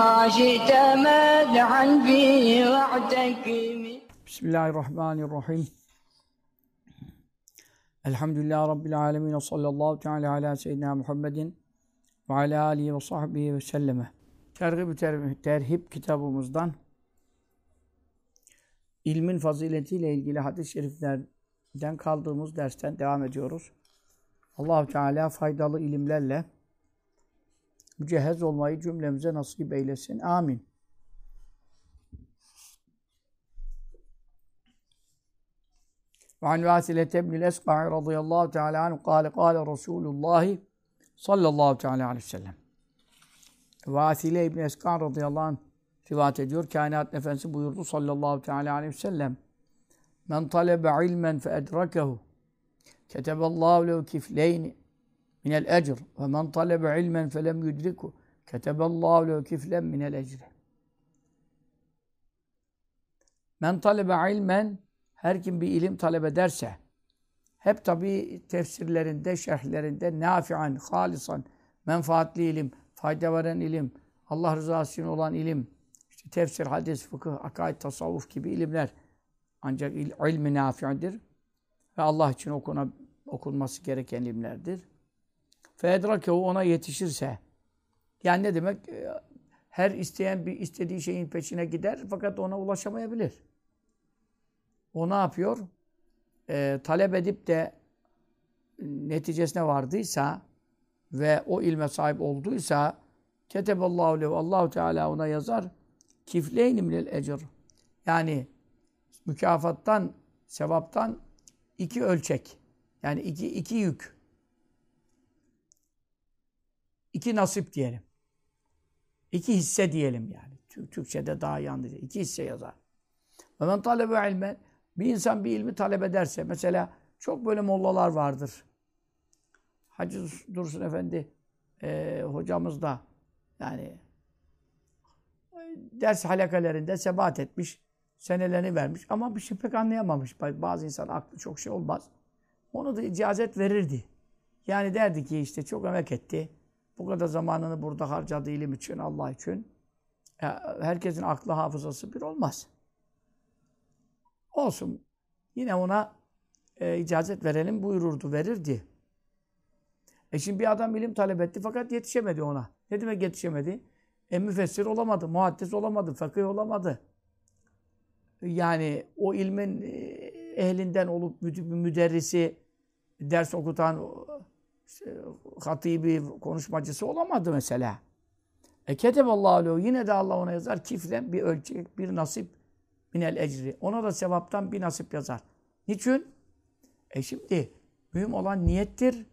بما شئت مدحا فيه واعتكم Bismillahirrahmanirrahim. Elhamdülillahi Rabbil alemin. Ve sallallahu teala ala seyyidina Muhammedin ve ala alihi ve sahbihi ve selleme. Tergib-ü Ter- Terhib kitabımızdan ilmin faziletiyle ilgili hadis-i şeriflerden kaldığımız dersten devam ediyoruz. Allahu Teala faydalı ilimlerle mücehhez olmayı cümlemize nasip eylesin. Amin. وعن واثلة بن الأسقع رضي الله تعالى عنه قال قال رسول الله صلى الله تعالى عليه وسلم Vasile İbni Eskan radıyallahu anh rivayet ediyor. Kainat Efendisi buyurdu sallallahu teala aleyhi ve sellem. Men talebe ilmen fe edrakehu keteballahu lehu kifleyni minel ecr ve men talebe ilmen fe lem yudriku keteballahu lehu kiflen minel ecri. Men talebe ilmen her kim bir ilim talep ederse hep tabi tefsirlerinde, şerhlerinde nafian, halisan, menfaatli ilim, fayda veren ilim, Allah rızası için olan ilim, işte tefsir, hadis, fıkıh, akaid, tasavvuf gibi ilimler ancak il, ilmi nafi'dir ve Allah için okuna, okunması gereken ilimlerdir. Feedrakehu ona yetişirse yani ne demek? Her isteyen bir istediği şeyin peşine gider fakat ona ulaşamayabilir. O ne yapıyor? Ee, talep edip de neticesine vardıysa ve o ilme sahip olduysa keteballahu lehu Allahu Teala ona yazar kifleyni minel ecr. Yani mükafattan, sevaptan iki ölçek. Yani iki, iki yük. İki nasip diyelim. İki hisse diyelim yani. Türkçe'de daha anlayacak. İki hisse yazar. Ve men talebe ilmen bir insan bir ilmi talep ederse, mesela çok böyle mollalar vardır. Hacı Dursun Efendi e, hocamız da yani ders halakalarında sebat etmiş, senelerini vermiş ama bir şey pek anlayamamış. Bazı insan aklı çok şey olmaz. Onu da icazet verirdi. Yani derdi ki işte çok emek etti. Bu kadar zamanını burada harcadı ilim için, Allah için. Herkesin aklı hafızası bir olmaz. Olsun. Yine ona e, icazet verelim buyururdu, verirdi. E şimdi bir adam ilim talep etti fakat yetişemedi ona. Ne demek yetişemedi? E müfessir olamadı, muhaddis olamadı, fakih olamadı. Yani o ilmin ehlinden olup müderrisi, ders okutan hatibi, konuşmacısı olamadı mesela. E keteballahu aleyhu yine de Allah ona yazar kiflen bir ölçek, bir nasip minel ecri. Ona da sevaptan bir nasip yazar. Niçin? E şimdi mühim olan niyettir.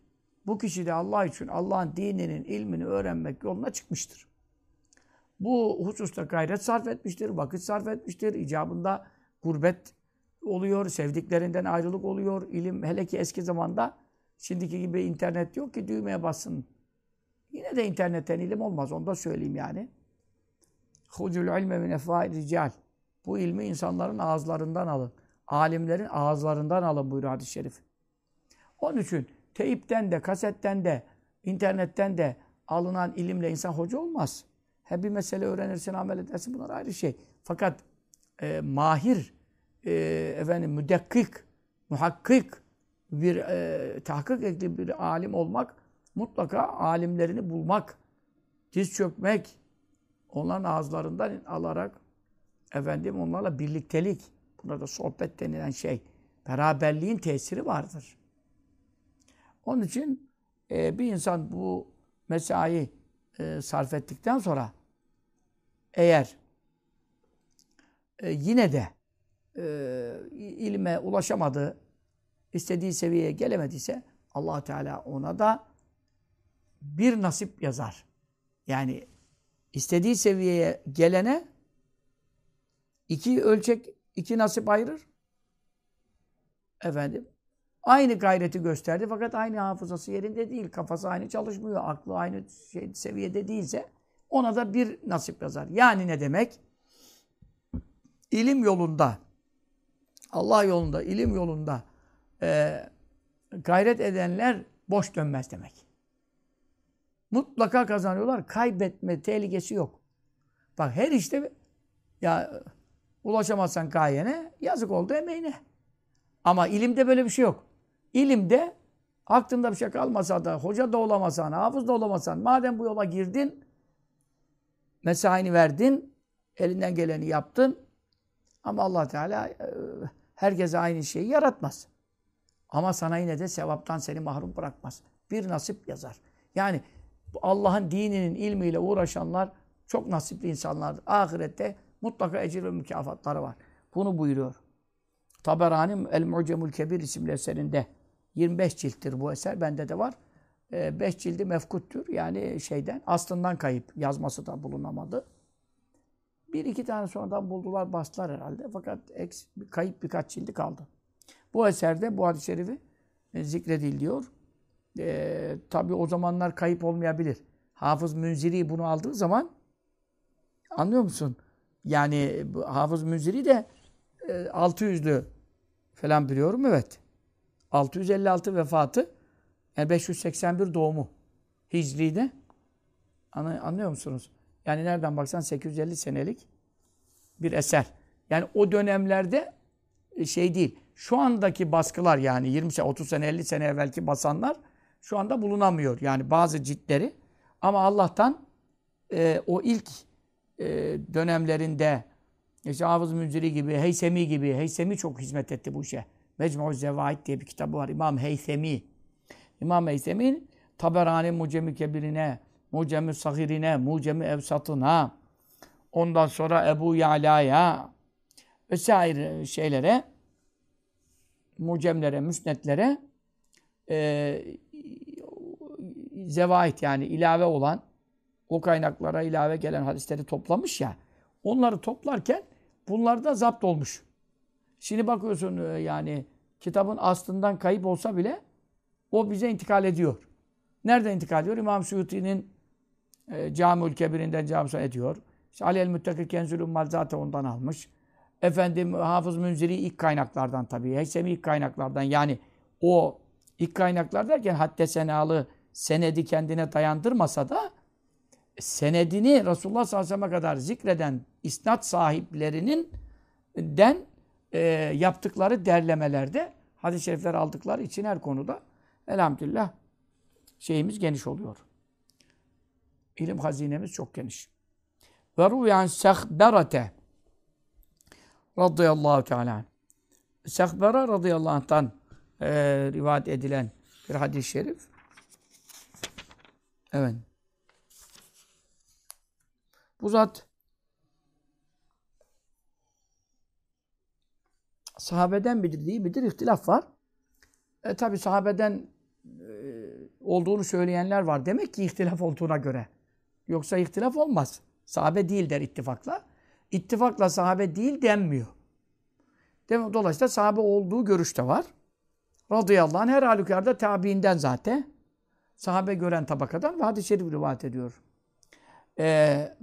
Bu kişi de Allah için Allah'ın dininin ilmini öğrenmek yoluna çıkmıştır. Bu hususta gayret sarf etmiştir, vakit sarf etmiştir. İcabında gurbet oluyor, sevdiklerinden ayrılık oluyor. İlim hele ki eski zamanda şimdiki gibi internet yok ki düğmeye bassın. Yine de internetten ilim olmaz. Onu da söyleyeyim yani. Hucul ilme min efvâi rical. Bu ilmi insanların ağızlarından alın. Alimlerin ağızlarından alın buyuruyor hadis-i şerif. Onun için teyipten de, kasetten de, internetten de alınan ilimle insan hoca olmaz. Hep bir mesele öğrenirsin, amel edersin. Bunlar ayrı şey. Fakat e, mahir, e, efendim, müdekkik, muhakkik bir e, tahkik ekli bir alim olmak, mutlaka alimlerini bulmak, diz çökmek, onların ağızlarından alarak efendim onlarla birliktelik, buna da sohbet denilen şey, beraberliğin tesiri vardır. Onun için e, bir insan bu mesai e, sarf ettikten sonra eğer e, yine de e, ilme ulaşamadı, istediği seviyeye gelemediyse allah Teala ona da bir nasip yazar. Yani istediği seviyeye gelene iki ölçek, iki nasip ayırır. Efendim, aynı gayreti gösterdi fakat aynı hafızası yerinde değil. Kafası aynı çalışmıyor, aklı aynı şey, seviyede değilse ona da bir nasip yazar. Yani ne demek? İlim yolunda, Allah yolunda, ilim yolunda e, gayret edenler boş dönmez demek. Mutlaka kazanıyorlar. Kaybetme tehlikesi yok. Bak her işte ya ulaşamazsan gayene yazık oldu emeğine. Ama ilimde böyle bir şey yok. İlimde aklında bir şey kalmasa da, hoca da olamasan, hafız da olamasan, madem bu yola girdin, mesaini verdin, elinden geleni yaptın. Ama Allah Teala e, herkese aynı şeyi yaratmaz. Ama sana yine de sevaptan seni mahrum bırakmaz. Bir nasip yazar. Yani Allah'ın dininin ilmiyle uğraşanlar çok nasipli insanlar. Ahirette mutlaka ecir ve mükafatları var. Bunu buyuruyor. Taberani El-Mucemül Kebir isimli eserinde 25 cilttir bu eser. Bende de var. 5 ee, cildi mefkuttur. Yani şeyden, aslından kayıp. Yazması da bulunamadı. Bir iki tane sonradan buldular, bastılar herhalde. Fakat eks, kayıp birkaç cildi kaldı. Bu eserde bu hadis-i şerifi e, zikrediliyor. E, Tabi o zamanlar kayıp olmayabilir. Hafız Münziri bunu aldığı zaman anlıyor musun? Yani Hafız Münziri de e, 600'lü falan biliyorum evet. 656 vefatı yani 581 doğumu Hicri'de. Anlıyor musunuz? Yani nereden baksan 850 senelik bir eser. Yani o dönemlerde e, şey değil. Şu andaki baskılar yani 20 sene, 30 sene, 50 sene evvelki basanlar şu anda bulunamıyor. Yani bazı ciltleri. Ama Allah'tan e, o ilk e, dönemlerinde işte Hafız Münziri gibi, Heysemi gibi, Heysemi çok hizmet etti bu işe. Mecmu Zevaid diye bir kitabı var. İmam Heysemi. İmam Heysemi'nin Taberani Mucemi Kebirine, Mucemi Sahirine, Mucemi Evsatına, ondan sonra Ebu Ya'la'ya vesaire şeylere, mucemlere, müsnetlere e, zevait yani ilave olan o kaynaklara ilave gelen hadisleri toplamış ya. Onları toplarken bunlar da zapt olmuş. Şimdi bakıyorsun e, yani kitabın aslından kayıp olsa bile o bize intikal ediyor. Nereden intikal ediyor? İmam Suyuti'nin e, Cami-ül Kebir'inden camsa ediyor. İşte Ali el-Müttakil Kenzül Ummal zaten ondan almış. Efendim Hafız Münziri ilk kaynaklardan tabii. Heysemi ilk kaynaklardan. Yani o ilk kaynaklar derken hadde senalı senedi kendine dayandırmasa da senedini Resulullah sallallahu aleyhi ve sellem'e kadar zikreden isnat sahiplerinin den e, yaptıkları derlemelerde hadis-i şerifler aldıkları için her konuda elhamdülillah şeyimiz geniş oluyor. İlim hazinemiz çok geniş. Ve ruyan sehberete radıyallahu teala Sehbera radıyallahu anh'tan e, rivayet edilen bir hadis-i şerif. Evet. Bu zat sahabeden midir değil midir ihtilaf var. E tabi sahabeden e, olduğunu söyleyenler var. Demek ki ihtilaf olduğuna göre. Yoksa ihtilaf olmaz. Sahabe değil der ittifakla. İttifakla sahabe değil denmiyor. Dolayısıyla sahabe olduğu görüşte var. Radıyallahu anh her halükarda tabiinden zaten. Sahabe gören tabakadan ve hadis-i şerif rivayet ediyor. Ee,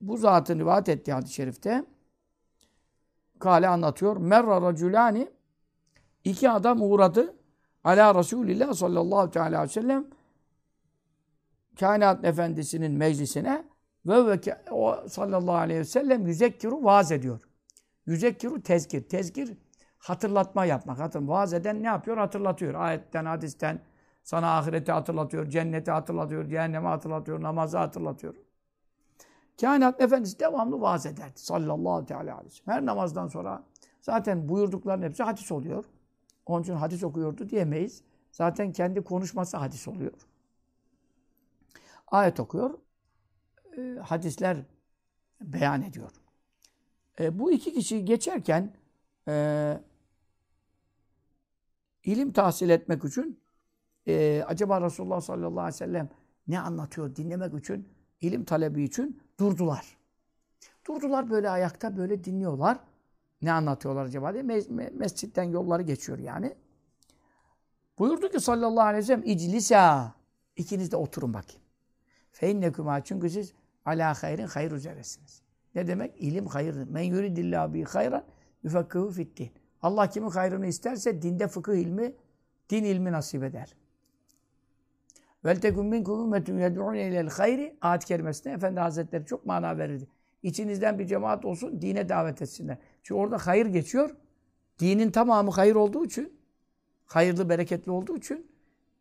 bu zatın rivayet ettiği hadis-i şerifte Kale anlatıyor. Merra raculani iki adam uğradı. Ala Resulillah sallallahu aleyhi ve sellem kainat efendisinin meclisine ve ve o sallallahu aleyhi ve sellem yüzekkiru vaaz ediyor. Yüzekkiru tezkir. Tezkir hatırlatma yapmak. Hatır, vaaz eden ne yapıyor? Hatırlatıyor. Ayetten, hadisten sana ahireti hatırlatıyor, cenneti hatırlatıyor, cehennemi hatırlatıyor, namazı hatırlatıyor. Kainat Efendisi devamlı vaaz ederdi. Sallallahu teala aleyhi Her namazdan sonra zaten buyurdukların hepsi hadis oluyor. Onun için hadis okuyordu diyemeyiz. Zaten kendi konuşması hadis oluyor. Ayet okuyor. E, hadisler beyan ediyor. E, bu iki kişi geçerken e, ilim tahsil etmek için e, acaba Resulullah sallallahu aleyhi ve sellem ne anlatıyor dinlemek için, ilim talebi için Durdular. Durdular böyle ayakta böyle dinliyorlar. Ne anlatıyorlar acaba diye. Mes mescitten yolları geçiyor yani. Buyurdu ki sallallahu aleyhi ve sellem iclisa. İkiniz de oturun bakayım. Fe innekuma çünkü siz ala hayrin hayır üzeresiniz. Ne demek? İlim hayırdır. Men yuridillahu bi hayran yufakkihu fiddin. Allah kimin hayrını isterse dinde fıkıh ilmi, din ilmi nasip eder. Vel tekun minkum ummetun yed'un ilel hayri ayet kerimesine Efendi Hazretleri çok mana verirdi. İçinizden bir cemaat olsun, dine davet etsinler. Çünkü orada hayır geçiyor. Dinin tamamı hayır olduğu için, hayırlı, bereketli olduğu için,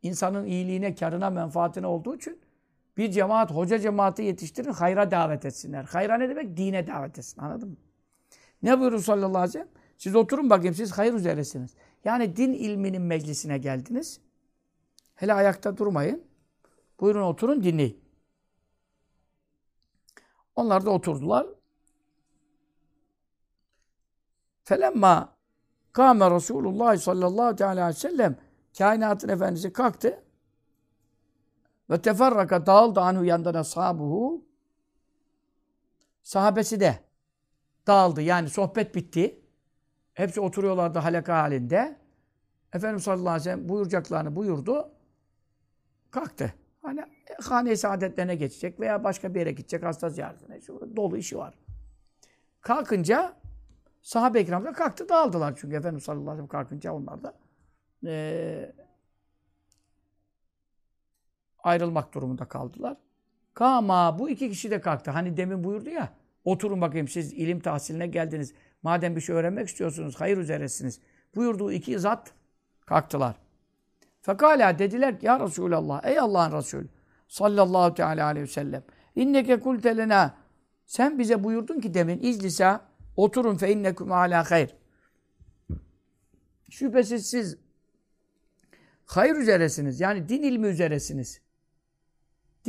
insanın iyiliğine, karına, menfaatine olduğu için bir cemaat, hoca cemaati yetiştirin, hayra davet etsinler. Hayra ne demek? Dine davet etsin. Anladın mı? Ne buyurur sallallahu aleyhi ve sellem? Siz oturun bakayım, siz hayır üzeresiniz. Yani din ilminin meclisine geldiniz. Hele ayakta durmayın. Buyurun oturun, dinleyin. Onlar da oturdular. Felemma kâme Resulullah sallallahu aleyhi ve sellem kainatın efendisi kalktı ve teferraka dağıldı anhu yandan ashabuhu sahabesi de dağıldı. Yani sohbet bitti. Hepsi oturuyorlardı halaka halinde. Efendimiz sallallahu aleyhi ve sellem buyuracaklarını buyurdu. Kalktı. Hani hane-i saadetlerine geçecek veya başka bir yere gidecek hasta ziyaretine. Şu, dolu işi var. Kalkınca sahabe-i kalktı dağıldılar çünkü Efendimiz sallallahu aleyhi ve sellem kalkınca onlar da e, ayrılmak durumunda kaldılar. Kama bu iki kişi de kalktı. Hani demin buyurdu ya oturun bakayım siz ilim tahsiline geldiniz. Madem bir şey öğrenmek istiyorsunuz hayır üzeresiniz. Buyurduğu iki zat kalktılar. Fekala dediler ki ya Resulallah ey Allah'ın Resulü sallallahu teala aleyhi ve sellem inneke kultelena sen bize buyurdun ki demin izlisa oturun fe innekum ala hayr. Şüphesiz siz hayır üzeresiniz. Yani din ilmi üzeresiniz.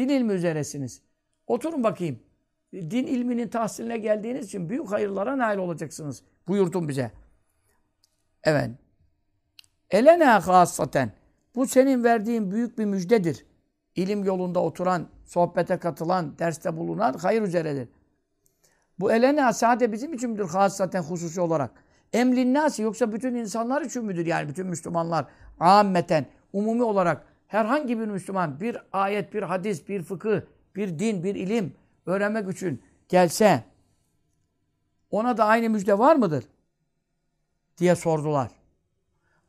Din ilmi üzeresiniz. Oturun bakayım. Din ilminin tahsiline geldiğiniz için büyük hayırlara nail olacaksınız. Buyurdun bize. Evet. Elena hasaten. Bu senin verdiğin büyük bir müjdedir. İlim yolunda oturan, sohbete katılan, derste bulunan hayır üzeredir. Bu elena sade bizim için midir hasaten hususi olarak? Emlin nasi yoksa bütün insanlar için midir? Yani bütün Müslümanlar ammeten, umumi olarak herhangi bir Müslüman bir ayet, bir hadis, bir fıkıh, bir din, bir ilim öğrenmek için gelse ona da aynı müjde var mıdır? diye sordular.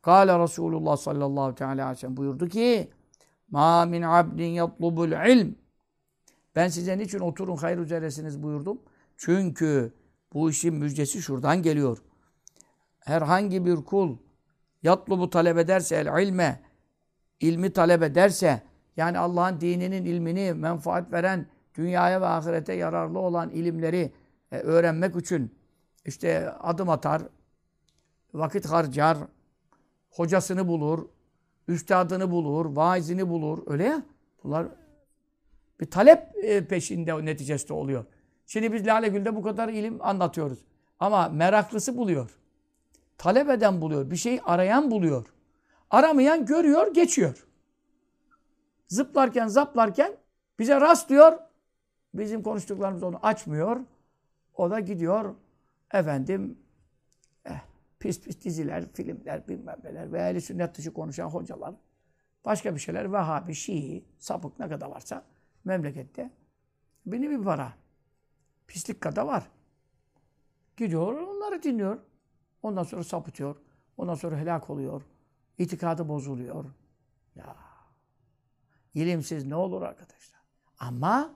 Kale Resulullah sallallahu teala aleyhi ve sellem buyurdu ki Ma min abdin yatlubul ilm Ben size niçin oturun hayır üzeresiniz buyurdum. Çünkü bu işin müjdesi şuradan geliyor. Herhangi bir kul yatlubu talep ederse el ilme ilmi talep ederse yani Allah'ın dininin ilmini menfaat veren dünyaya ve ahirete yararlı olan ilimleri e, öğrenmek için işte adım atar, vakit harcar, hocasını bulur, üstadını bulur, vaizini bulur. Öyle ya. Bunlar bir talep e, peşinde neticesinde oluyor. Şimdi biz Lale Gül'de bu kadar ilim anlatıyoruz. Ama meraklısı buluyor. Talep eden buluyor. Bir şey arayan buluyor. Aramayan görüyor, geçiyor. Zıplarken, zaplarken bize rastlıyor. Bizim konuştuklarımız onu açmıyor. O da gidiyor. Efendim eh, pis pis diziler, filmler, bilmem neler ve ehli sünnet dışı konuşan hocalar. Başka bir şeyler. Vehhabi, Şii, sapık ne kadar varsa memlekette. Beni bir para. Pislik kadar var. Gidiyor, onları dinliyor. Ondan sonra sapıtıyor. Ondan sonra helak oluyor. İtikadı bozuluyor. Ya. İlimsiz ne olur arkadaşlar? Ama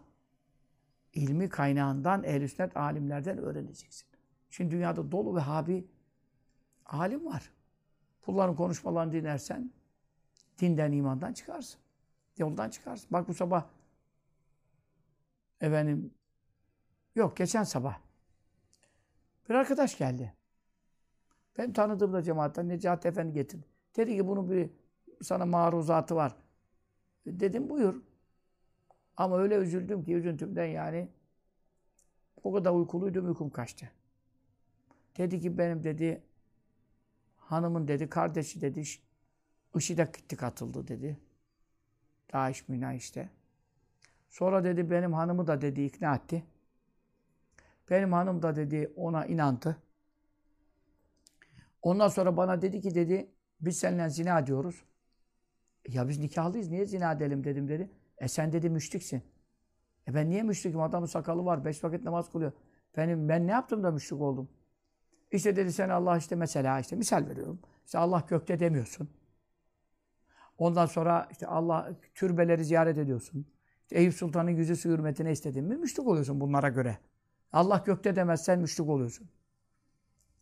ilmi kaynağından ehl sünnet alimlerden öğreneceksin. Şimdi dünyada dolu ve habi alim var. Bunların konuşmalarını dinlersen dinden, imandan çıkarsın. Yoldan çıkarsın. Bak bu sabah efendim yok geçen sabah bir arkadaş geldi. Ben tanıdığım da cemaatten Necati Efendi getirdi. Dedi ki bunun bir sana maruzatı var. Dedim buyur. Ama öyle üzüldüm ki üzüntümden yani o kadar uykuluydum uykum kaçtı. Dedi ki benim dedi hanımın dedi kardeşi dedi IŞİD'e gitti katıldı dedi. Daesh Mina işte. Sonra dedi benim hanımı da dedi ikna etti. Benim hanım da dedi ona inandı. Ondan sonra bana dedi ki dedi biz seninle zina diyoruz. Ya biz nikahlıyız niye zina edelim dedim dedi. E sen dedi müşriksin. E ben niye müşrikim? Adamın sakalı var. Beş vakit namaz kılıyor. Benim, ben ne yaptım da müşrik oldum? İşte dedi sen Allah işte mesela işte misal veriyorum. İşte Allah gökte demiyorsun. Ondan sonra işte Allah türbeleri ziyaret ediyorsun. İşte Eyüp Sultan'ın yüzü hürmetine istedin mi müşrik oluyorsun bunlara göre. Allah gökte demezsen müşrik oluyorsun.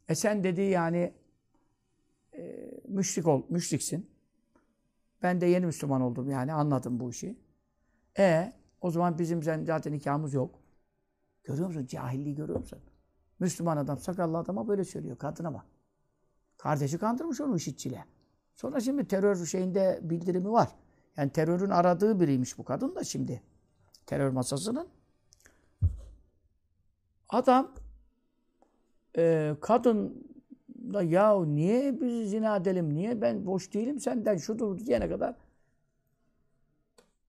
E sen dedi yani e, müşrik ol, müşriksin. Ben de yeni Müslüman oldum yani anladım bu işi. E o zaman bizim zaten nikahımız yok. Görüyor musun? Cahilliği görüyor musun? Müslüman adam sakallı adama böyle söylüyor. Kadına bak. Kardeşi kandırmış onu işitçiyle. Sonra şimdi terör şeyinde bildirimi var. Yani terörün aradığı biriymiş bu kadın da şimdi. Terör masasının. Adam e, kadın da ya niye biz zina edelim, niye ben boş değilim senden şudur diyene kadar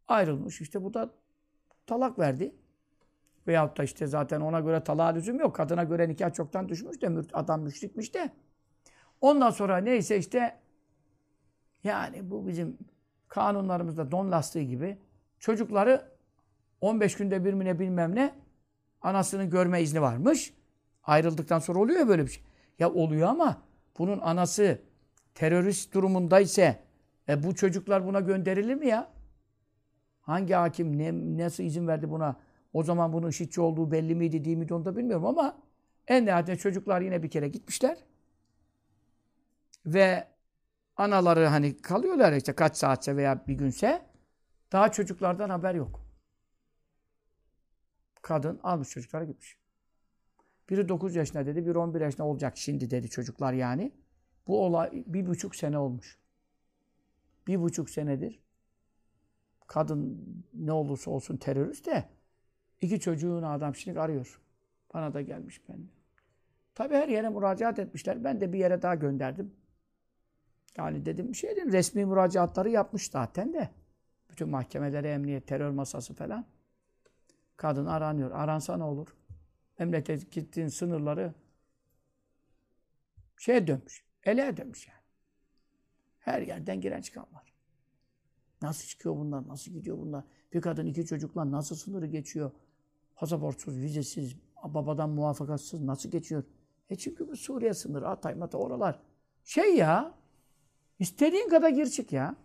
ayrılmış. İşte bu da talak verdi. Veyahut da işte zaten ona göre talağa lüzum yok. Kadına göre nikah çoktan düşmüş de adam müşrikmiş de. Ondan sonra neyse işte yani bu bizim kanunlarımızda don lastiği gibi çocukları 15 günde bir mi ne bilmem ne anasının görme izni varmış. Ayrıldıktan sonra oluyor ya böyle bir şey. Ya oluyor ama bunun anası terörist durumundaysa e bu çocuklar buna gönderilir mi ya? Hangi hakim ne, nasıl izin verdi buna? O zaman bunun şitçi olduğu belli miydi değil miydi onu da bilmiyorum ama en nihayetinde çocuklar yine bir kere gitmişler. Ve anaları hani kalıyorlar işte kaç saatse veya bir günse daha çocuklardan haber yok. Kadın almış çocuklara gitmiş. Biri 9 yaşında dedi, biri 11 yaşında olacak şimdi dedi çocuklar yani. Bu olay bir buçuk sene olmuş. Bir buçuk senedir kadın ne olursa olsun terörist de iki çocuğunu adam şimdi arıyor. Bana da gelmiş ben. Tabii her yere müracaat etmişler. Ben de bir yere daha gönderdim. Yani dedim bir şey dedim. Resmi müracaatları yapmış zaten de. Bütün mahkemelere, emniyet, terör masası falan. Kadın aranıyor. Aransa ne olur? Memleket gittiğin sınırları şeye dönmüş. Ele dönmüş yani. Her yerden giren çıkan var. Nasıl çıkıyor bunlar? Nasıl gidiyor bunlar? Bir kadın iki çocukla nasıl sınırı geçiyor? Pasaportsuz, vizesiz, babadan muvaffakatsız nasıl geçiyor? E çünkü bu Suriye sınırı, Hatay, Mata oralar. Şey ya, istediğin kadar gir çık ya.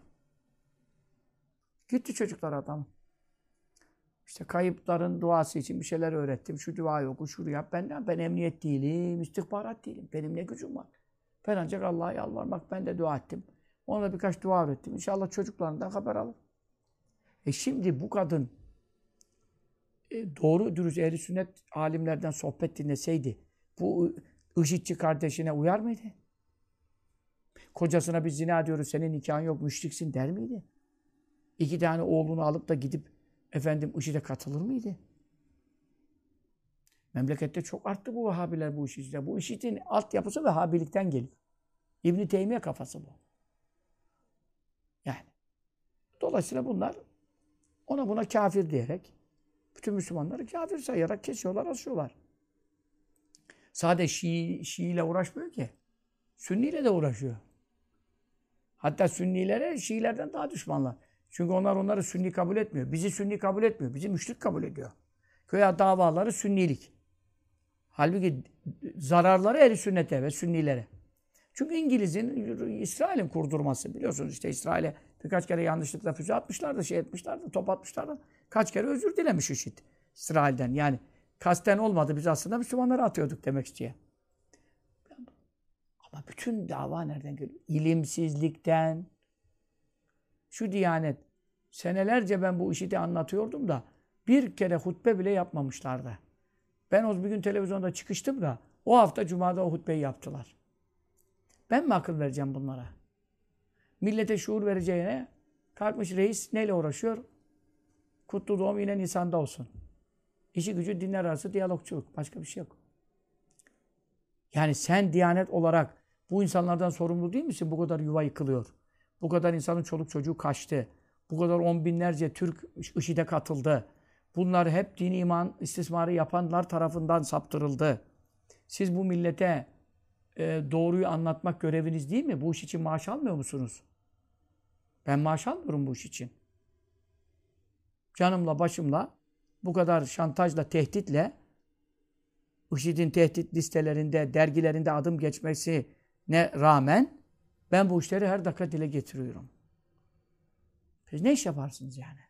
Gitti çocuklar adam. İşte kayıpların duası için bir şeyler öğrettim. Şu dua yok, şunu yap. Ben, ben emniyet değilim, istihbarat değilim. Benim ne gücüm var? Ben ancak Allah'a yalvarmak, ben de dua ettim. Ona birkaç dua öğrettim. İnşallah çocuklarından haber alır. E şimdi bu kadın e, doğru dürüst ehli sünnet alimlerden sohbet dinleseydi bu IŞİD'ci kardeşine uyar mıydı? Kocasına bir zina diyoruz, senin nikahın yok, müşriksin der miydi? İki tane oğlunu alıp da gidip efendim IŞİD'e katılır mıydı? Memlekette çok arttı bu Vahabiler bu işi. Bu IŞİD'in altyapısı Vehhabilikten geliyor. İbn Teymiye kafası bu. Yani. Dolayısıyla bunlar ona buna kafir diyerek bütün Müslümanları kafir sayarak kesiyorlar, asıyorlar. Sadece Şii, Şii ile uğraşmıyor ki. Sünni ile de uğraşıyor. Hatta Sünnilere Şiilerden daha düşmanlar. Çünkü onlar onları Sünni kabul etmiyor. Bizi Sünni kabul etmiyor. Bizi müşrik kabul ediyor. Köye davaları Sünnilik. Halbuki zararları ehli sünnete ve Sünnilere. Çünkü İngiliz'in, İsrail'in kurdurması biliyorsunuz işte İsrail'e birkaç kere yanlışlıkla füze atmışlardı, şey etmişlerdi, top atmışlardı. Kaç kere özür dilemiş IŞİD İsrail'den. Yani kasten olmadı biz aslında Müslümanları atıyorduk demek istiyor. Ama bütün dava nereden geliyor? İlimsizlikten. Şu diyanet. Senelerce ben bu işi de anlatıyordum da bir kere hutbe bile yapmamışlardı. Ben o bir gün televizyonda çıkıştım da o hafta Cuma'da o hutbeyi yaptılar. Ben mi akıl vereceğim bunlara? Millete şuur vereceğine kalkmış reis neyle uğraşıyor? Kutlu doğum yine Nisan'da olsun. İşi gücü dinler arası diyalogçuluk. Başka bir şey yok. Yani sen diyanet olarak bu insanlardan sorumlu değil misin? Bu kadar yuva yıkılıyor. Bu kadar insanın çoluk çocuğu kaçtı. Bu kadar on binlerce Türk IŞİD'e katıldı. Bunlar hep din iman istismarı yapanlar tarafından saptırıldı. Siz bu millete e, doğruyu anlatmak göreviniz değil mi? Bu iş için maaş almıyor musunuz? Ben maaş almıyorum bu iş için. Canımla başımla bu kadar şantajla, tehditle IŞİD'in tehdit listelerinde, dergilerinde adım geçmesine rağmen ben bu işleri her dakika dile getiriyorum. Siz ne iş yaparsınız yani?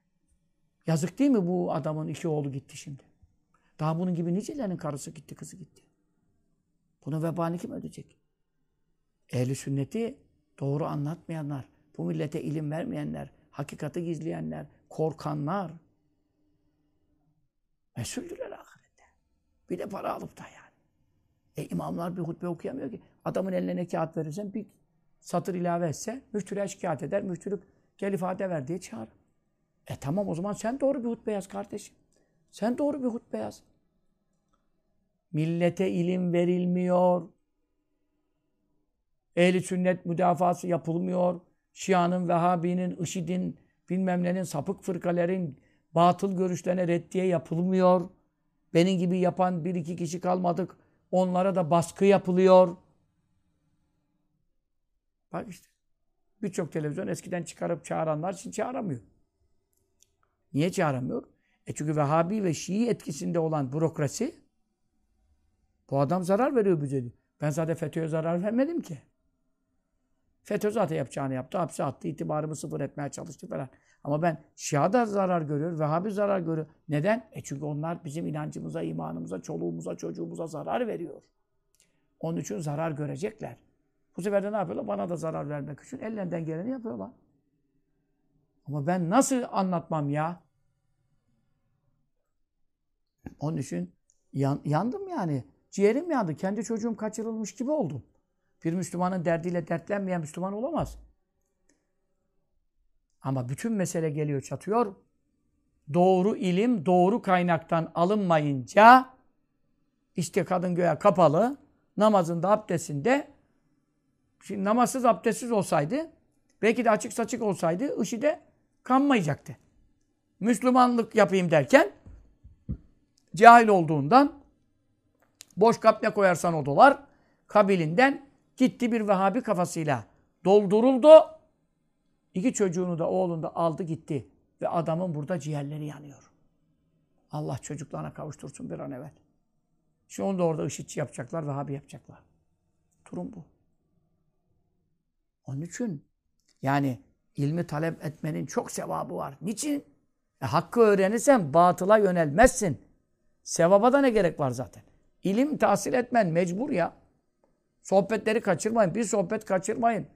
Yazık değil mi bu adamın iki oğlu gitti şimdi? Daha bunun gibi nicelerinin karısı gitti, kızı gitti. Bunu vebalini kim ödeyecek? Ehli sünneti doğru anlatmayanlar, bu millete ilim vermeyenler, hakikati gizleyenler, korkanlar mesuldürler ahirette. Bir de para alıp da yani. E imamlar bir hutbe okuyamıyor ki. Adamın eline ne kağıt verirsen bir satır ilave etse müftüre şikayet eder. Müftülük gel ifade ver diye çağır. E tamam o zaman sen doğru bir hutbe yaz kardeşim. Sen doğru bir hutbe yaz. Millete ilim verilmiyor. Ehli sünnet müdafası yapılmıyor. Şia'nın, Vehhabi'nin, IŞİD'in, bilmem nenin, sapık fırkalerin batıl görüşlerine reddiye yapılmıyor. Benim gibi yapan bir iki kişi kalmadık. Onlara da baskı yapılıyor. Bak işte. Birçok televizyon eskiden çıkarıp çağıranlar için çağıramıyor. Niye çağıramıyor? E çünkü Vehhabi ve Şii etkisinde olan bürokrasi bu adam zarar veriyor bize. Ben zaten FETÖ'ye zarar vermedim ki. FETÖ zaten yapacağını yaptı. Hapse attı. itibarımı sıfır etmeye çalıştı falan. Ama ben Şia da zarar görüyor. Vehhabi zarar görüyor. Neden? E çünkü onlar bizim inancımıza, imanımıza, çoluğumuza, çocuğumuza zarar veriyor. Onun için zarar görecekler. Bu sefer de ne yapıyorlar? Bana da zarar vermek için ellerinden geleni yapıyorlar. Ama ben nasıl anlatmam ya? Onun için yan, yandım yani. Ciğerim yandı. Kendi çocuğum kaçırılmış gibi oldum. Bir Müslümanın derdiyle dertlenmeyen Müslüman olamaz. Ama bütün mesele geliyor çatıyor. Doğru ilim doğru kaynaktan alınmayınca işte kadın göğe kapalı namazında abdestinde şimdi namazsız abdestsiz olsaydı belki de açık saçık olsaydı IŞİD'e kanmayacaktı. Müslümanlık yapayım derken cahil olduğundan boş kap ne koyarsan o dolar kabilinden gitti bir Vehhabi kafasıyla dolduruldu. İki çocuğunu da oğlunu da aldı gitti. Ve adamın burada ciğerleri yanıyor. Allah çocuklarına kavuştursun bir an evvel. Şimdi onu da orada IŞİD'çi yapacaklar, Vehhabi yapacaklar. Durum bu. Onun için yani ilmi talep etmenin çok sevabı var. Niçin? E, hakkı öğrenirsen batıla yönelmezsin. Sevaba da ne gerek var zaten? İlim tahsil etmen mecbur ya. Sohbetleri kaçırmayın. Bir sohbet kaçırmayın.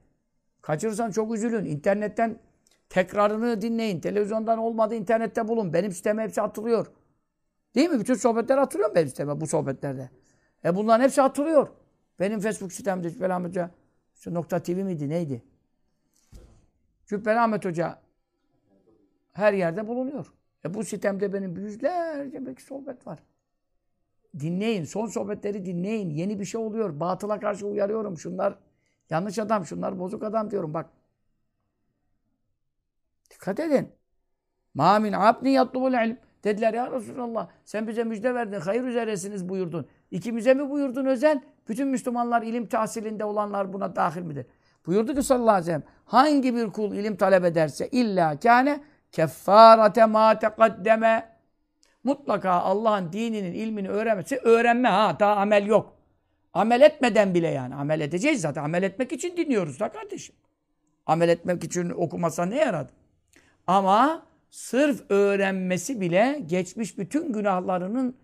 Kaçırırsan çok üzülün. İnternetten tekrarını dinleyin. Televizyondan olmadı internette bulun. Benim siteme hepsi atılıyor. Değil mi? Bütün sohbetler atılıyor benim siteme bu sohbetlerde? E bunların hepsi atılıyor. Benim Facebook sitemde Ahmet Hoca işte nokta TV miydi neydi? Cübbeli Ahmet Hoca her yerde bulunuyor. E bu sitemde benim yüzlerce belki sohbet var. Dinleyin. Son sohbetleri dinleyin. Yeni bir şey oluyor. Batıla karşı uyarıyorum. Şunlar yanlış adam, şunlar bozuk adam diyorum. Bak. Dikkat edin. Ma min abdin yatlubul ilm. Dediler ya Resulallah sen bize müjde verdin. Hayır üzeresiniz buyurdun. İkimize mi buyurdun özel? Bütün Müslümanlar ilim tahsilinde olanlar buna dahil midir? Buyurdu ki sallallahu aleyhi ve sellem hangi bir kul ilim talep ederse illa kâne keffarete ma teqaddeme mutlaka Allah'ın dininin ilmini öğrenmesi öğrenme ha daha amel yok. Amel etmeden bile yani. Amel edeceğiz zaten. Amel etmek için dinliyoruz da kardeşim. Amel etmek için okumasa ne yaradı? Ama sırf öğrenmesi bile geçmiş bütün günahlarının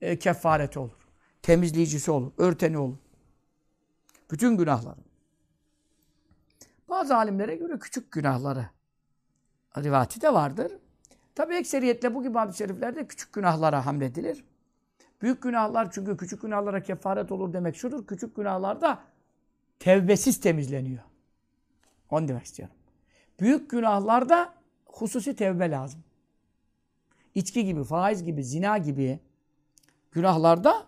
e, kefareti olur. Temizleyicisi olur. Örteni olur. Bütün günahları. Bazı alimlere göre küçük günahları rivati de vardır. Tabi ekseriyetle bu gibi hadis-i şeriflerde küçük günahlara hamledilir. Büyük günahlar çünkü küçük günahlara kefaret olur demek şudur. Küçük günahlarda tevbesiz temizleniyor. Onu demek istiyorum. Büyük günahlarda hususi tevbe lazım. İçki gibi, faiz gibi, zina gibi günahlarda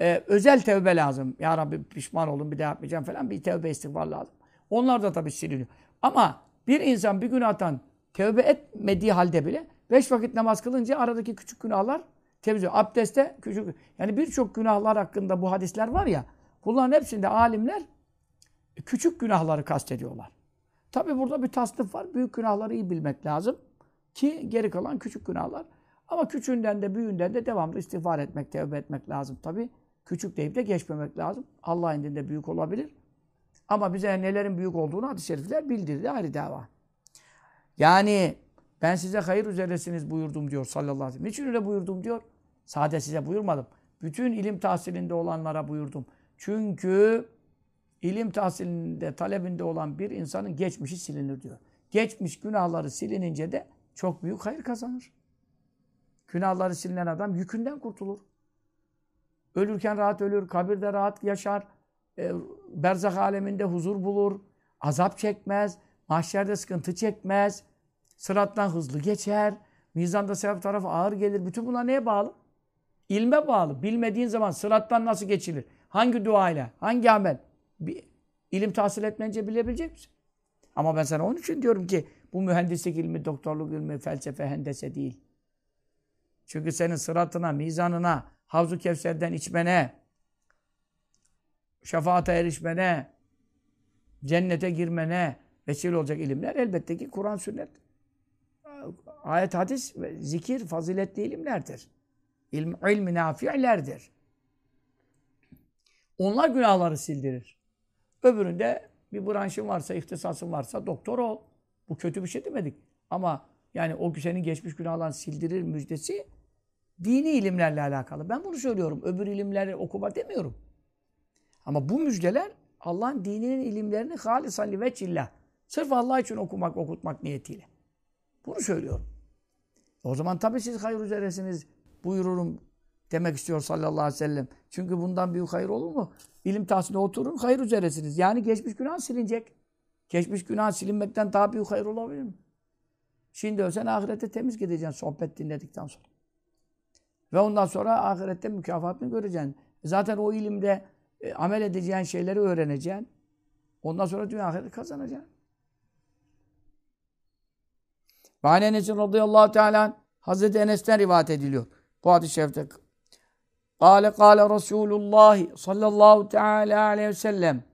e, özel tevbe lazım. Ya Rabbi pişman olun bir daha yapmayacağım falan bir tevbe istiğfar lazım. Onlar da tabii siliniyor. Ama bir insan bir günahtan tevbe etmediği halde bile Beş vakit namaz kılınca aradaki küçük günahlar temizliyor. Abdeste küçük. Yani birçok günahlar hakkında bu hadisler var ya. Bunların hepsinde alimler küçük günahları kastediyorlar. Tabi burada bir tasnif var. Büyük günahları iyi bilmek lazım. Ki geri kalan küçük günahlar. Ama küçüğünden de büyüğünden de devamlı istiğfar etmek, tevbe etmek lazım tabi. Küçük deyip de geçmemek lazım. Allah indinde büyük olabilir. Ama bize nelerin büyük olduğunu hadis-i şerifler bildirdi. Ayrı dava. Yani ben size hayır üzeresiniz buyurdum diyor sallallahu aleyhi ve sellem. Niçin öyle buyurdum diyor? Sade size buyurmadım. Bütün ilim tahsilinde olanlara buyurdum. Çünkü ilim tahsilinde, talebinde olan bir insanın geçmişi silinir diyor. Geçmiş günahları silinince de çok büyük hayır kazanır. Günahları silinen adam yükünden kurtulur. Ölürken rahat ölür, kabirde rahat yaşar, e, berzah aleminde huzur bulur, azap çekmez, mahşerde sıkıntı çekmez, sırattan hızlı geçer, mizanda sevap tarafı ağır gelir. Bütün bunlar neye bağlı? İlme bağlı. Bilmediğin zaman sırattan nasıl geçilir? Hangi duayla? Hangi amel? Bir ilim tahsil etmeyince bilebilecek misin? Ama ben sana onun için diyorum ki bu mühendislik ilmi, doktorluk ilmi, felsefe, hendese değil. Çünkü senin sıratına, mizanına, Havzu Kevser'den içmene, şefaate erişmene, cennete girmene vesile olacak ilimler elbette ki Kur'an, sünnet, ayet, hadis ve zikir faziletli ilimlerdir. İlm, ilmi nafi'lerdir. Onlar günahları sildirir. Öbüründe bir branşın varsa, ihtisasın varsa doktor ol. Bu kötü bir şey demedik. Ama yani o senin geçmiş günahlarını sildirir müjdesi dini ilimlerle alakalı. Ben bunu söylüyorum. Öbür ilimleri okuma demiyorum. Ama bu müjdeler Allah'ın dininin ilimlerini halisan li veçillah. Sırf Allah için okumak, okutmak niyetiyle. Bunu söylüyorum. O zaman tabii siz hayır üzeresiniz buyururum demek istiyor sallallahu aleyhi ve sellem. Çünkü bundan büyük hayır olur mu? İlim tahsilinde oturun, hayır üzeresiniz. Yani geçmiş günah silinecek. Geçmiş günah silinmekten daha büyük hayır olabilir mi? Şimdi ölsen ahirette temiz gideceksin sohbet dinledikten sonra. Ve ondan sonra ahirette mükafatını göreceksin. Zaten o ilimde e, amel edeceğin şeyleri öğreneceksin. Ondan sonra dünya ahiret kazanacaksın. Ve Enes'in radıyallahu teala Hazreti Enes'ten rivayet ediliyor. Bu hadis-i şerifte. Kale kale Resulullah sallallahu teala aleyhi ve sellem.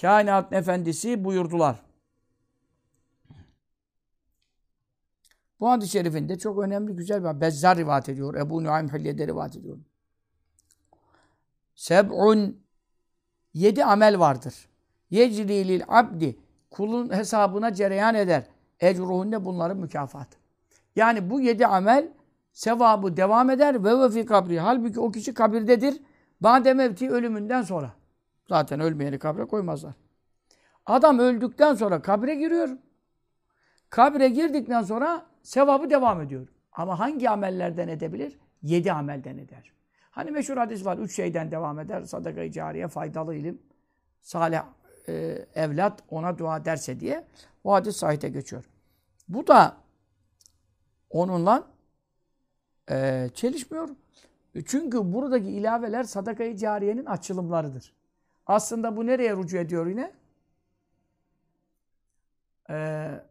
Kainat efendisi buyurdular. Bu hadis-i şerifinde çok önemli, güzel bir Bezzar rivayet ediyor. Ebu Nuaym Hülye'de rivayet ediyor. Seb'un yedi amel vardır. Yecri lil abdi kulun hesabına cereyan eder. Ecruhunne bunların mükafatı. Yani bu yedi amel sevabı devam eder ve ve fi kabri. Halbuki o kişi kabirdedir. Bade mevti ölümünden sonra. Zaten ölmeyeni kabre koymazlar. Adam öldükten sonra kabre giriyor. Kabre girdikten sonra sevabı devam ediyor. Ama hangi amellerden edebilir? Yedi amelden eder. Hani meşhur hadis var. Üç şeyden devam eder. Sadaka-i cariye, faydalı ilim, salih e, evlat ona dua derse diye. O hadis sahite geçiyor. Bu da onunla e, çelişmiyor. Çünkü buradaki ilaveler sadaka-i cariyenin açılımlarıdır. Aslında bu nereye rücu ediyor yine? Eee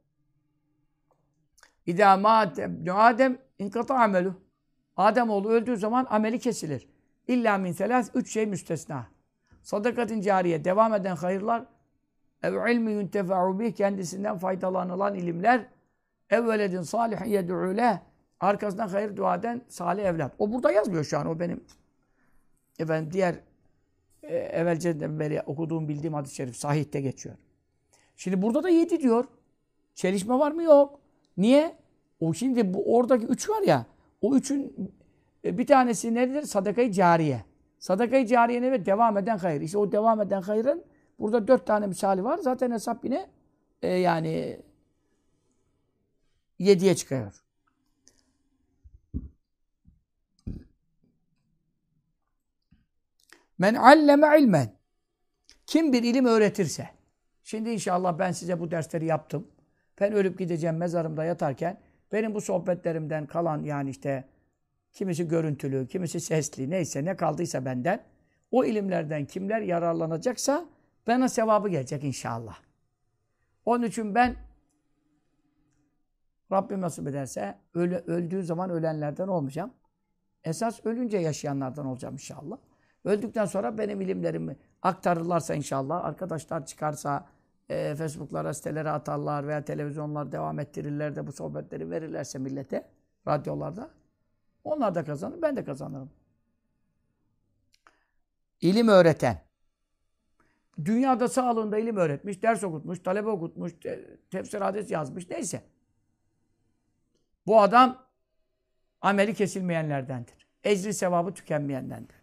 İdâ mâte Adem inkata amelu. Adem oğlu öldüğü zaman ameli kesilir. İlla min selâs üç şey müstesna. Sadakatin cariye devam eden hayırlar ev ilmi yuntefa'u bih kendisinden faydalanılan ilimler ev veledin salihin yed'û arkasından hayır dua eden salih evlat. O burada yazmıyor şu an. O benim efendim diğer e, evvelceden beri okuduğum bildiğim hadis-i şerif sahihte geçiyor. Şimdi burada da yedi diyor. Çelişme var mı? Yok. Niye? O şimdi bu oradaki üç var ya, o üçün e, bir tanesi nedir? Sadakayı cariye. Sadakayı cariye ne? Devam eden hayır. İşte o devam eden hayırın burada dört tane misali var. Zaten hesap yine e, yani yediye çıkıyor. Men alleme ilmen. Kim bir ilim öğretirse. Şimdi inşallah ben size bu dersleri yaptım. Ben ölüp gideceğim mezarımda yatarken benim bu sohbetlerimden kalan yani işte kimisi görüntülü, kimisi sesli neyse ne kaldıysa benden o ilimlerden kimler yararlanacaksa bana sevabı gelecek inşallah. Onun için ben Rabbim nasip ederse öyle, öldüğü zaman ölenlerden olmayacağım. Esas ölünce yaşayanlardan olacağım inşallah. Öldükten sonra benim ilimlerimi aktarırlarsa inşallah, arkadaşlar çıkarsa, e, Facebook'lara, sitelere atarlar veya televizyonlar devam ettirirler de bu sohbetleri verirlerse millete, radyolarda. Onlar da kazanır, ben de kazanırım. İlim öğreten. Dünyada sağlığında ilim öğretmiş, ders okutmuş, talebe okutmuş, te tefsir hadis yazmış, neyse. Bu adam ameli kesilmeyenlerdendir. Ecri sevabı tükenmeyendendir.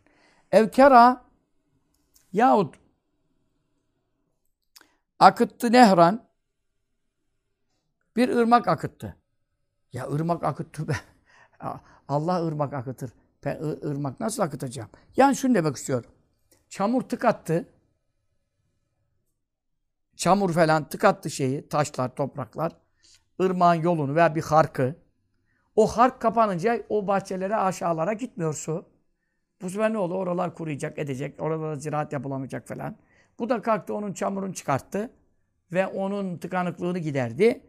Evkera yahut akıttı nehran bir ırmak akıttı. Ya ırmak akıttı be. Allah ırmak akıtır. Ben ırmak nasıl akıtacağım? Yani şunu demek istiyorum. Çamur tıkattı. Çamur falan tıkattı şeyi, taşlar, topraklar. Irmağın yolunu veya bir harkı. O hark kapanınca o bahçelere, aşağılara gitmiyor su. Bu sefer ne oldu? Oralar kuruyacak, edecek. Oralarda ziraat yapılamayacak falan. Bu da kalktı onun çamurunu çıkarttı. Ve onun tıkanıklığını giderdi.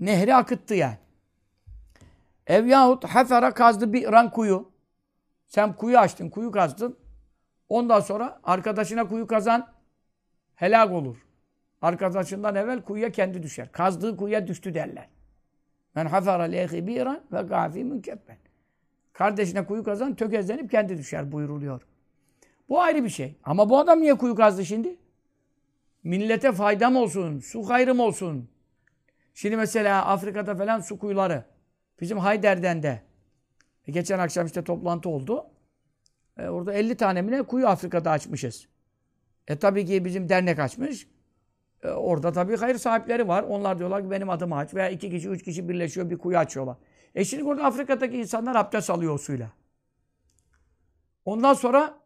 Nehri akıttı yani. Ev yahut hefera kazdı bir ran kuyu. Sen kuyu açtın, kuyu kazdın. Ondan sonra arkadaşına kuyu kazan helak olur. Arkadaşından evvel kuyuya kendi düşer. Kazdığı kuyuya düştü derler. Men hafara lehi biran ve gafi münkeppen. Kardeşine kuyu kazan tökezlenip kendi düşer buyuruluyor. Bu ayrı bir şey. Ama bu adam niye kuyu kazdı şimdi? Millete faydam olsun, su hayrım olsun. Şimdi mesela Afrika'da falan su kuyuları. Bizim Hayder'den de. E geçen akşam işte toplantı oldu. E orada 50 tane mi kuyu Afrika'da açmışız. E tabii ki bizim dernek açmış. E orada tabii hayır sahipleri var. Onlar diyorlar ki benim adım aç. Veya iki kişi, üç kişi birleşiyor bir kuyu açıyorlar. E şimdi burada Afrika'daki insanlar abdest alıyor o suyla. Ondan sonra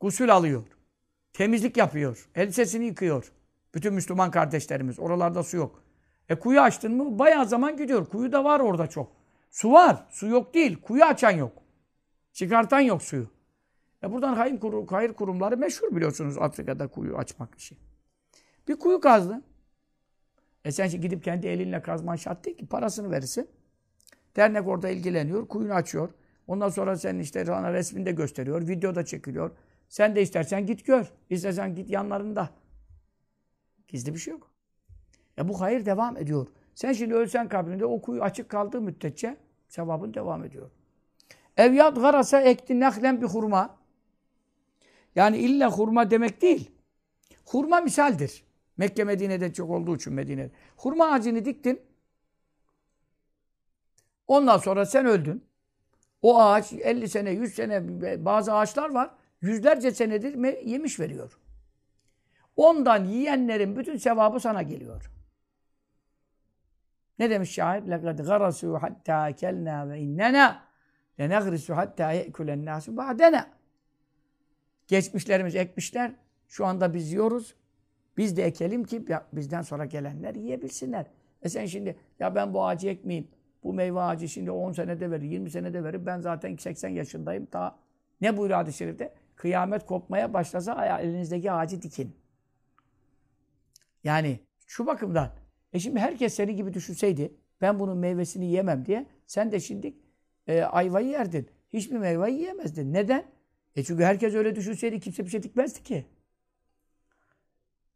gusül alıyor. Temizlik yapıyor. Elbisesini yıkıyor. Bütün Müslüman kardeşlerimiz. Oralarda su yok. E kuyu açtın mı bayağı zaman gidiyor. Kuyu da var orada çok. Su var. Su yok değil. Kuyu açan yok. Çıkartan yok suyu. E buradan hayır, kurum, hayır kurumları meşhur biliyorsunuz Afrika'da kuyu açmak işi. Bir kuyu kazdı. E sen şimdi gidip kendi elinle kazman şart değil ki. Parasını verirsin. Dernek orada ilgileniyor. Kuyunu açıyor. Ondan sonra senin işte sana resmini de gösteriyor. Video da çekiliyor. Sen de istersen git gör. İstersen git yanlarında. Gizli bir şey yok. Ya bu hayır devam ediyor. Sen şimdi ölsen kabrinde o kuyu açık kaldığı müddetçe sevabın devam ediyor. Evyat garasa ekti nehlen bir hurma. Yani illa hurma demek değil. Hurma misaldir. Mekke Medine'de çok olduğu için Medine'de. Hurma ağacını diktin. Ondan sonra sen öldün. O ağaç 50 sene, 100 sene bazı ağaçlar var. Yüzlerce senedir yemiş veriyor. Ondan yiyenlerin bütün sevabı sana geliyor. Ne demiş şair? لَقَدْ غَرَسُوا حَتَّى كَلْنَا وَاِنَّنَا لَنَغْرِسُ حَتَّى يَأْكُلَ النَّاسُ بَعْدَنَا Geçmişlerimiz ekmişler. Şu anda biz yiyoruz. Biz de ekelim ki bizden sonra gelenler yiyebilsinler. E sen şimdi ya ben bu ağacı ekmeyeyim. Bu meyve ağacı şimdi 10 senede verir, 20 senede verir. Ben zaten 80 yaşındayım. Daha ne buyuruyor hadis-i şerifte? Kıyamet kopmaya başlasa elinizdeki ağacı dikin. Yani şu bakımdan. E şimdi herkes seni gibi düşünseydi ben bunun meyvesini yemem diye sen de şimdi e, ayvayı yerdin. Hiçbir meyveyi yiyemezdin. Neden? E çünkü herkes öyle düşünseydi kimse bir şey dikmezdi ki.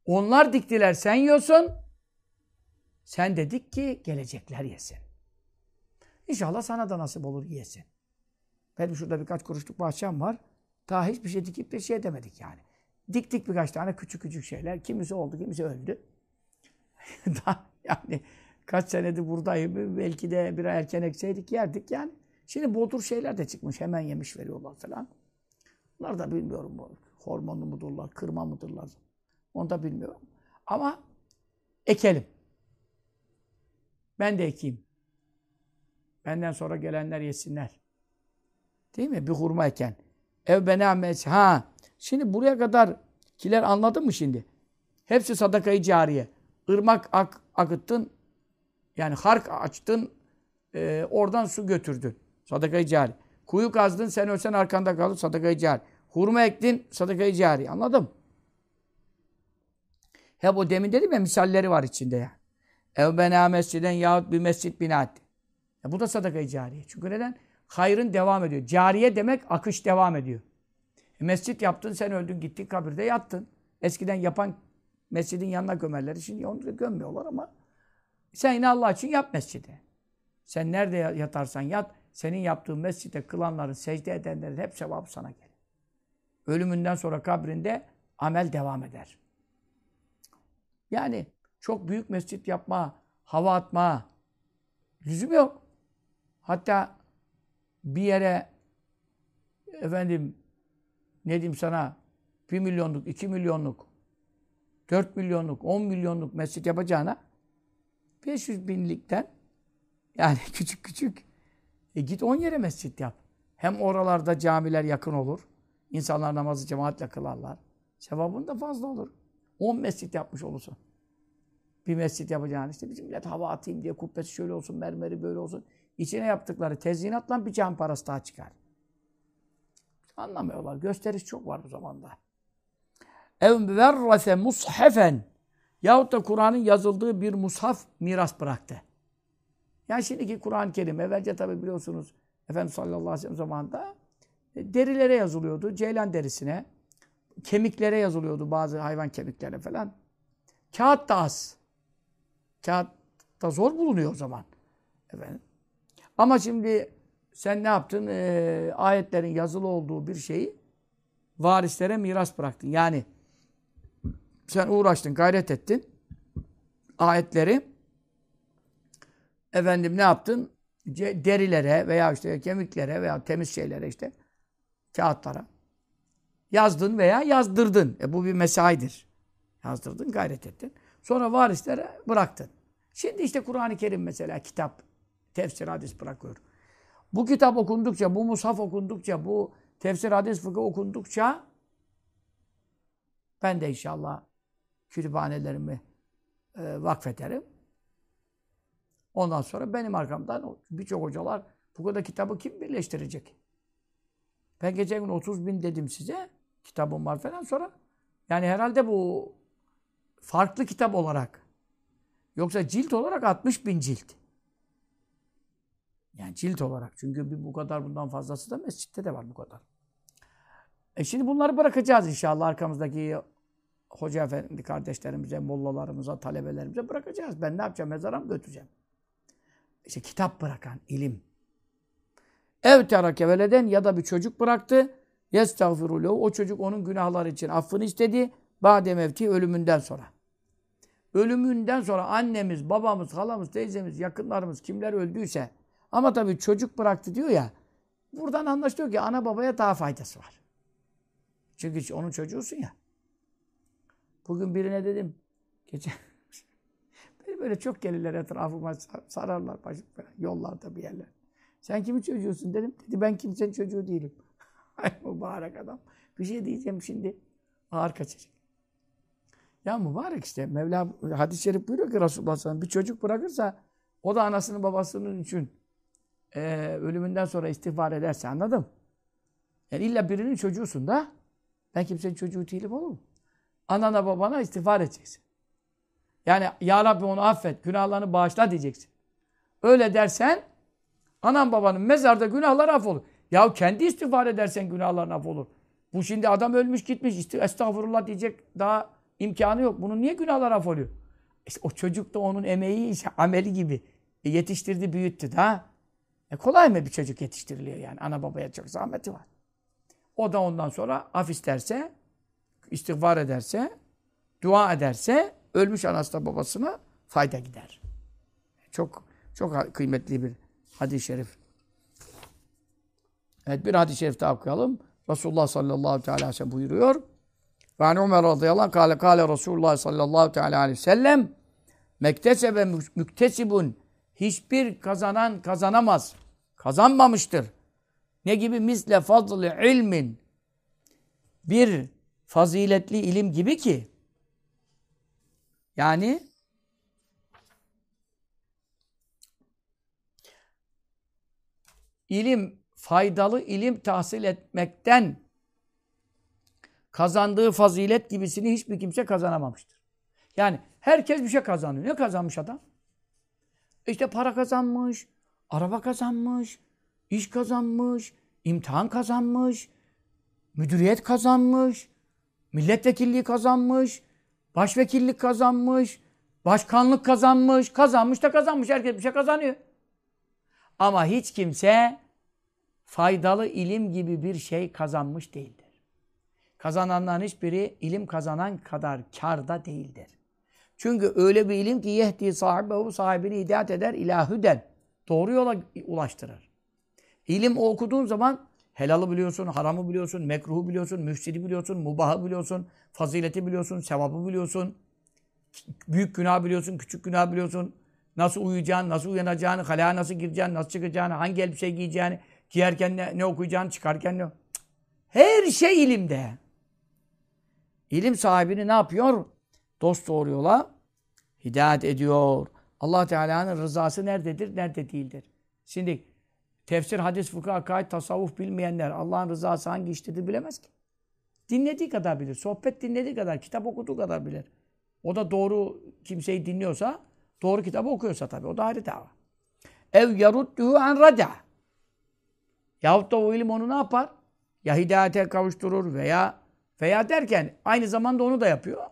Onlar diktiler sen yiyorsun. Sen dedik ki gelecekler yesin. İnşallah sana da nasip olur yesin. Benim şurada birkaç kuruşluk bahçem var. Daha hiçbir şey dikip de şey demedik yani. Diktik birkaç tane küçük küçük şeyler. Kimisi oldu, kimisi öldü. Daha yani kaç senedir buradayım. Belki de bir erken ekseydik yerdik yani. Şimdi bodur şeyler de çıkmış. Hemen yemiş veriyorlar falan. Bunlar da bilmiyorum. Hormonlu mudurlar, kırma mıdırlar. Onu da bilmiyorum. Ama ekelim. Ben de ekeyim. Benden sonra gelenler yesinler. Değil mi? Bir hurma eken. Ev benames. Ha. Şimdi buraya kadar kiler anladın mı şimdi? Hepsi sadakayı cariye. Irmak ak, akıttın. Yani hark açtın. E, oradan su götürdün. Sadakayı cari. Kuyu kazdın. Sen ölsen arkanda kalır. Sadakayı cari. Hurma ektin. Sadakayı cari. Anladın mı? Hep o demin dedim ya misalleri var içinde ya. Ev bena mesciden yahut bir mescit bina etti. Ya bu da sadaka-i cariye. Çünkü neden? Hayrın devam ediyor. Cariye demek akış devam ediyor. E, mescit yaptın, sen öldün, gittin kabirde yattın. Eskiden yapan mescidin yanına gömerler. Şimdi onu da gömmüyorlar ama sen yine Allah için yap mescidi. Sen nerede yatarsan yat, senin yaptığın mescide kılanların, secde edenlerin hep sevabı sana gelir. Ölümünden sonra kabrinde amel devam eder. Yani çok büyük mescit yapma, hava atma lüzum yok. Hatta bir yere efendim ne diyeyim sana bir milyonluk, iki milyonluk, dört milyonluk, on milyonluk mescit yapacağına 500 binlikten yani küçük küçük e git on yere mescit yap. Hem oralarda camiler yakın olur. İnsanlar namazı cemaatle kılarlar. Sevabın da fazla olur. On mescit yapmış olursun. Bir mescit yapacağını işte bizim millet hava atayım diye kubbesi şöyle olsun, mermeri böyle olsun. İçine yaptıkları tezyinatla bir can parası daha çıkar. Anlamıyorlar. Gösteriş çok var bu zamanda. Ev verrase mushafen yahut da Kur'an'ın yazıldığı bir mushaf miras bıraktı. Yani şimdiki Kur'an-ı Kerim evvelce tabi biliyorsunuz Efendimiz sallallahu aleyhi ve sellem zamanında e, derilere yazılıyordu. Ceylan derisine, kemiklere yazılıyordu bazı hayvan kemiklerine falan. Kağıt da az. Kağıt da zor bulunuyor o zaman. Efendim. Ama şimdi sen ne yaptın? Ee, ayetlerin yazılı olduğu bir şeyi varislere miras bıraktın. Yani sen uğraştın, gayret ettin. Ayetleri efendim ne yaptın? Derilere veya işte kemiklere veya temiz şeylere işte kağıtlara yazdın veya yazdırdın. E bu bir mesaidir. Yazdırdın, gayret ettin. Sonra varislere bıraktın. Şimdi işte Kur'an-ı Kerim mesela kitap, tefsir, hadis bırakıyor. Bu kitap okundukça, bu mushaf okundukça, bu tefsir, hadis, fıkıh okundukça ben de inşallah kütüphanelerimi e, vakfederim. Ondan sonra benim arkamdan birçok hocalar bu kadar kitabı kim birleştirecek? Ben geçen gün 30 bin dedim size. Kitabım var falan sonra. Yani herhalde bu farklı kitap olarak. Yoksa cilt olarak 60 bin cilt. Yani cilt olarak. Çünkü bir bu kadar bundan fazlası da mescitte de var bu kadar. E şimdi bunları bırakacağız inşallah arkamızdaki hoca efendi kardeşlerimize, mollalarımıza, talebelerimize bırakacağız. Ben ne yapacağım? Mezara mı götüreceğim? İşte kitap bırakan, ilim. Ev terake veleden ya da bir çocuk bıraktı. Yestağfirulehu. O çocuk onun günahları için affını istedi. Bade mevti ölümünden sonra. Ölümünden sonra annemiz, babamız, halamız, teyzemiz, yakınlarımız kimler öldüyse ama tabii çocuk bıraktı diyor ya buradan anlaşılıyor ki ana babaya daha faydası var. Çünkü onun çocuğusun ya. Bugün birine dedim geçen beni böyle çok gelirler etrafıma sararlar başım falan yollarda bir yerler. Sen kimin çocuğusun dedim. Dedi ben kimsenin çocuğu değilim. Ay mübarek adam. Bir şey diyeceğim şimdi. Ağır kaçacak. Ya mübarek işte. Mevla hadis-i şerif buyuruyor ki Resulullah sallallahu bir çocuk bırakırsa o da anasının babasının için e, ölümünden sonra istiğfar ederse anladım. Yani illa birinin çocuğusun da ben kimsenin çocuğu değilim oğlum. Anana babana istiğfar edeceksin. Yani Ya Rabbi onu affet, günahlarını bağışla diyeceksin. Öyle dersen anan babanın mezarda günahları af olur. Ya kendi istiğfar edersen günahların af olur. Bu şimdi adam ölmüş gitmiş estağfurullah diyecek daha imkanı yok. Bunun niye günahlar af oluyor? İşte o çocuk da onun emeği, işte, ameli gibi. E, yetiştirdi, büyüttü da. E, kolay mı bir çocuk yetiştiriliyor yani? Ana babaya çok zahmeti var. O da ondan sonra af isterse, istiğfar ederse, dua ederse ölmüş anasına babasına fayda gider. Çok çok kıymetli bir hadis-i şerif. Evet bir hadis-i şerif daha okuyalım. Resulullah sallallahu aleyhi ve sellem buyuruyor. Ve an Ömer radıyallahu anh kâle kâle Resulullah sallallahu aleyhi ve sellem mektesebe müktesibun hiçbir kazanan kazanamaz. Kazanmamıştır. Ne gibi misle fazlı ilmin bir faziletli ilim gibi ki yani ilim faydalı ilim tahsil etmekten kazandığı fazilet gibisini hiçbir kimse kazanamamıştır. Yani herkes bir şey kazanıyor. Ne kazanmış adam? İşte para kazanmış, araba kazanmış, iş kazanmış, imtihan kazanmış, müdüriyet kazanmış, milletvekilliği kazanmış, başvekillik kazanmış, başkanlık kazanmış, kazanmış da kazanmış. Herkes bir şey kazanıyor. Ama hiç kimse faydalı ilim gibi bir şey kazanmış değildir. Kazananların hiçbiri ilim kazanan kadar karda değildir. Çünkü öyle bir ilim ki yehdi sahibi sahibini hidayet eder ilahüden. Doğru yola ulaştırır. İlim okuduğun zaman helalı biliyorsun, haramı biliyorsun, mekruhu biliyorsun, müfsidi biliyorsun, mubahı biliyorsun, fazileti biliyorsun, sevabı biliyorsun. Büyük günah biliyorsun, küçük günah biliyorsun. Nasıl uyuyacağını, nasıl uyanacağını, halaya nasıl gireceğini, nasıl çıkacağını, hangi elbise giyeceğini, giyerken ne, ne okuyacağını, çıkarken ne... Her şey ilimde. İlim sahibini ne yapıyor? Dost doğru yola hidayet ediyor. Allah Teala'nın rızası nerededir, nerede değildir. Şimdi tefsir, hadis, fıkıh, akaid, tasavvuf bilmeyenler Allah'ın rızası hangi iştedir bilemez ki. Dinlediği kadar bilir. Sohbet dinlediği kadar, kitap okuduğu kadar bilir. O da doğru kimseyi dinliyorsa, doğru kitabı okuyorsa tabii. O da ayrı dava. Ev yarudduhu an rada. Yahut da o ilim onu ne yapar? Ya hidayete kavuşturur veya veya derken aynı zamanda onu da yapıyor.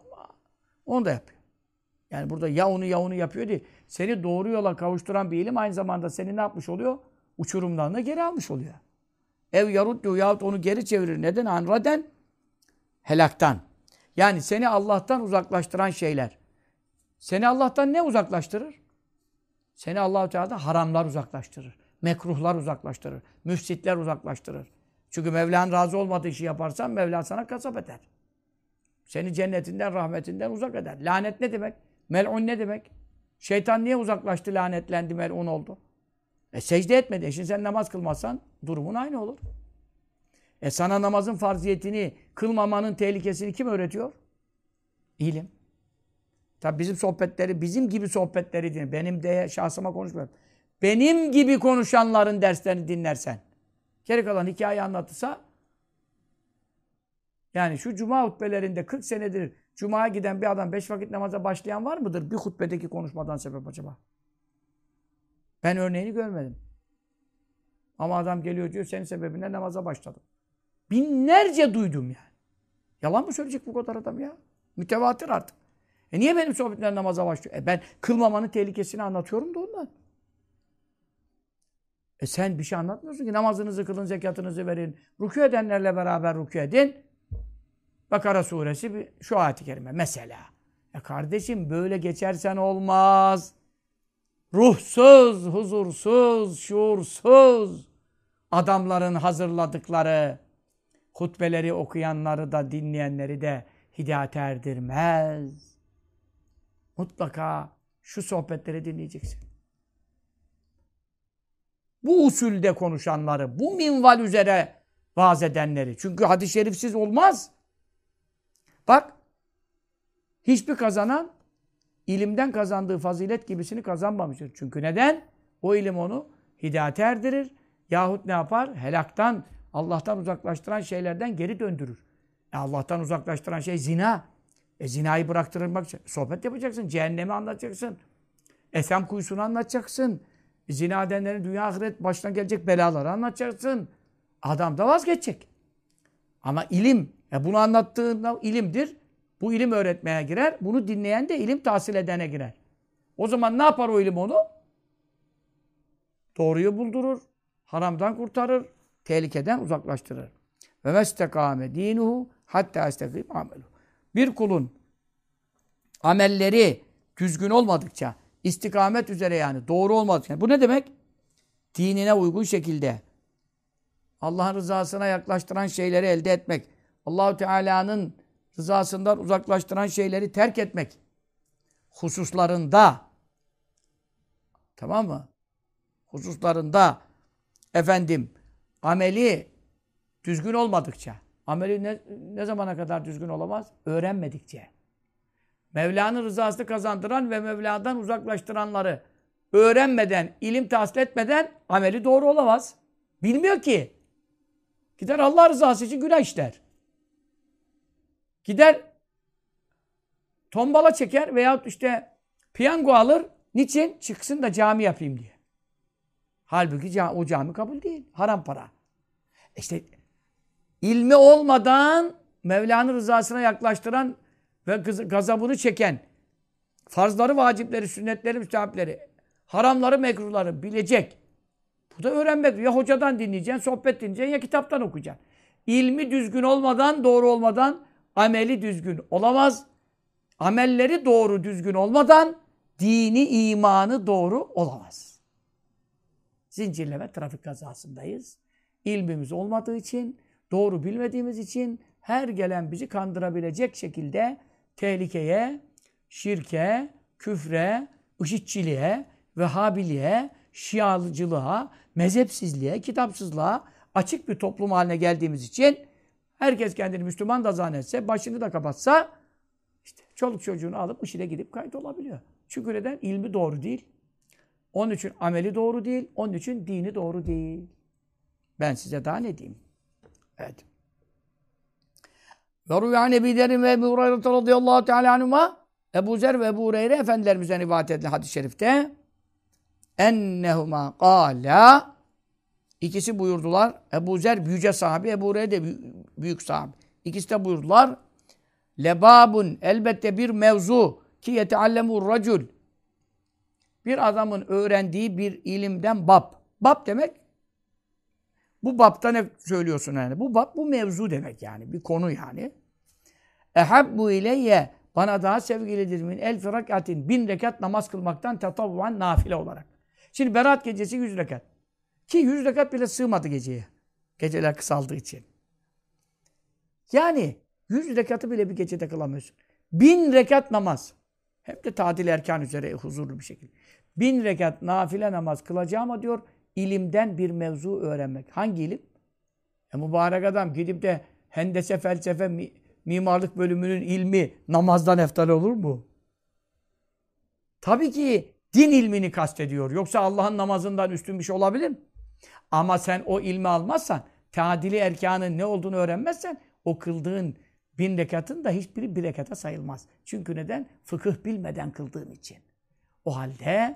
Onu da yapıyor. Yani burada ya onu ya onu yapıyor değil. Seni doğru yola kavuşturan bir ilim aynı zamanda seni ne yapmış oluyor? Uçurumdan da geri almış oluyor. Ev yaruddu yahut onu geri çevirir. Neden? Anraden helaktan. Yani seni Allah'tan uzaklaştıran şeyler. Seni Allah'tan ne uzaklaştırır? Seni Allah-u Teala haramlar uzaklaştırır. Mekruhlar uzaklaştırır. Müfsitler uzaklaştırır. Çünkü Mevla'nın razı olmadığı işi yaparsan Mevla sana kasap eder. Seni cennetinden, rahmetinden uzak eder. Lanet ne demek? Mel'un ne demek? Şeytan niye uzaklaştı, lanetlendi, mel'un oldu? E secde etmedi. E şimdi sen namaz kılmazsan durumun aynı olur. E sana namazın farziyetini, kılmamanın tehlikesini kim öğretiyor? İlim. Tabi bizim sohbetleri, bizim gibi sohbetleri dinle. Benim de şahsıma konuşmuyorum. Benim gibi konuşanların derslerini dinlersen. Geri kalan hikaye anlatırsa yani şu cuma hutbelerinde 40 senedir cumaya giden bir adam 5 vakit namaza başlayan var mıdır? Bir hutbedeki konuşmadan sebep acaba? Ben örneğini görmedim. Ama adam geliyor diyor senin sebebine namaza başladım. Binlerce duydum yani. Yalan mı söyleyecek bu kadar adam ya? Mütevatir artık. E niye benim sohbetler namaza başlıyor? E ben kılmamanın tehlikesini anlatıyorum da ondan. E sen bir şey anlatmıyorsun ki. Namazınızı kılın, zekatınızı verin. Rükû edenlerle beraber rükû edin. Bakara suresi şu ayet-i kerime mesela. E kardeşim böyle geçersen olmaz. Ruhsuz, huzursuz, şuursuz adamların hazırladıkları hutbeleri okuyanları da dinleyenleri de hidayete erdirmez. Mutlaka şu sohbetleri dinleyeceksin. Bu usulde konuşanları, bu minval üzere vaaz edenleri. Çünkü hadis-i şerifsiz olmaz. Bak, hiçbir kazanan ilimden kazandığı fazilet gibisini kazanmamıştır. Çünkü neden? O ilim onu hidayete erdirir. Yahut ne yapar? Helaktan, Allah'tan uzaklaştıran şeylerden geri döndürür. E Allah'tan uzaklaştıran şey zina. E zinayı bıraktırmak için sohbet yapacaksın, cehennemi anlatacaksın. Esem kuyusunu anlatacaksın. E zina edenlerin dünya ahiret başına gelecek belaları anlatacaksın. Adam da vazgeçecek. Ama ilim, e bunu anlattığında ilimdir. Bu ilim öğretmeye girer. Bunu dinleyen de ilim tahsil edene girer. O zaman ne yapar o ilim onu? Doğruyu buldurur. Haramdan kurtarır. Tehlikeden uzaklaştırır. Ve mestekame dinuhu hatta estekîm amelu. Bir kulun amelleri düzgün olmadıkça, istikamet üzere yani doğru olmadıkça. Bu ne demek? Dinine uygun şekilde Allah'ın rızasına yaklaştıran şeyleri elde etmek. Allahu Teala'nın rızasından uzaklaştıran şeyleri terk etmek hususlarında tamam mı? Hususlarında efendim ameli düzgün olmadıkça ameli ne, ne zamana kadar düzgün olamaz? Öğrenmedikçe. Mevla'nın rızasını kazandıran ve Mevla'dan uzaklaştıranları öğrenmeden, ilim tahsil etmeden ameli doğru olamaz. Bilmiyor ki. Gider Allah rızası için günah işler. Gider tombala çeker veyahut işte piyango alır, Niçin? Çıksın da cami yapayım diye. Halbuki o cami kabul değil. Haram para. İşte ilmi olmadan Mevla'nın rızasına yaklaştıran ve gazabını çeken farzları, vacipleri, sünnetleri, müstehapleri, haramları, mekruhları bilecek. Bu da öğrenmek. Ya hocadan dinleyeceksin, sohbet dinleyeceksin ya kitaptan okuyacaksın. İlmi düzgün olmadan, doğru olmadan ameli düzgün olamaz. Amelleri doğru düzgün olmadan dini, imanı doğru olamaz. Zincirleme trafik kazasındayız. İlmimiz olmadığı için, doğru bilmediğimiz için her gelen bizi kandırabilecek şekilde tehlikeye, şirke, küfre, IŞİD'çiliğe, Vehhabiliğe, Şialıcılığa, mezhepsizliğe, kitapsızlığa açık bir toplum haline geldiğimiz için herkes kendini Müslüman da zannetse, başını da kapatsa işte çoluk çocuğunu alıp IŞİD'e gidip kayıt olabiliyor. Çünkü neden? İlmi doğru değil. Onun için ameli doğru değil. Onun için dini doğru değil. Ben size daha ne diyeyim? Evet. Ve rüya Nebi Derin ve Ebu Hureyre radıyallahu teala anhuma Ebu Zer ve Ebu Hureyre efendilerimizden rivayet edilen hadis-i şerifte ennehuma kâlâ İkisi buyurdular. Ebu Zer büyüce sahibi, Ebu Hureyre de büyük sahibi. İkisi de buyurdular. Lebabun elbette bir mevzu ki yeteallemur racul. Bir adamın öğrendiği bir ilimden bab. Bab demek bu babta ne söylüyorsun yani? Bu bab bu mevzu demek yani. Bir konu yani. Ehabbu ileyye bana daha sevgilidir min el firakatin bin rekat namaz kılmaktan tetavvuan nafile olarak. Şimdi Berat gecesi yüz rekat. Ki yüz rekat bile sığmadı geceye. Geceler kısaldığı için. Yani yüz rekatı bile bir gecede kılamıyorsun. Bin rekat namaz. Hem de tadil erkan üzere huzurlu bir şekilde. Bin rekat nafile namaz kılacağım diyor ilimden bir mevzu öğrenmek. Hangi ilim? E mübarek adam gidip de hendese, felsefe, mi, mimarlık bölümünün ilmi namazdan eftal olur mu? Tabii ki din ilmini kastediyor. Yoksa Allah'ın namazından üstün bir şey olabilir mi? Ama sen o ilmi almazsan, tadili erkanın ne olduğunu öğrenmezsen, o kıldığın bin rekatın da hiçbiri bir rekata sayılmaz. Çünkü neden? Fıkıh bilmeden kıldığın için. O halde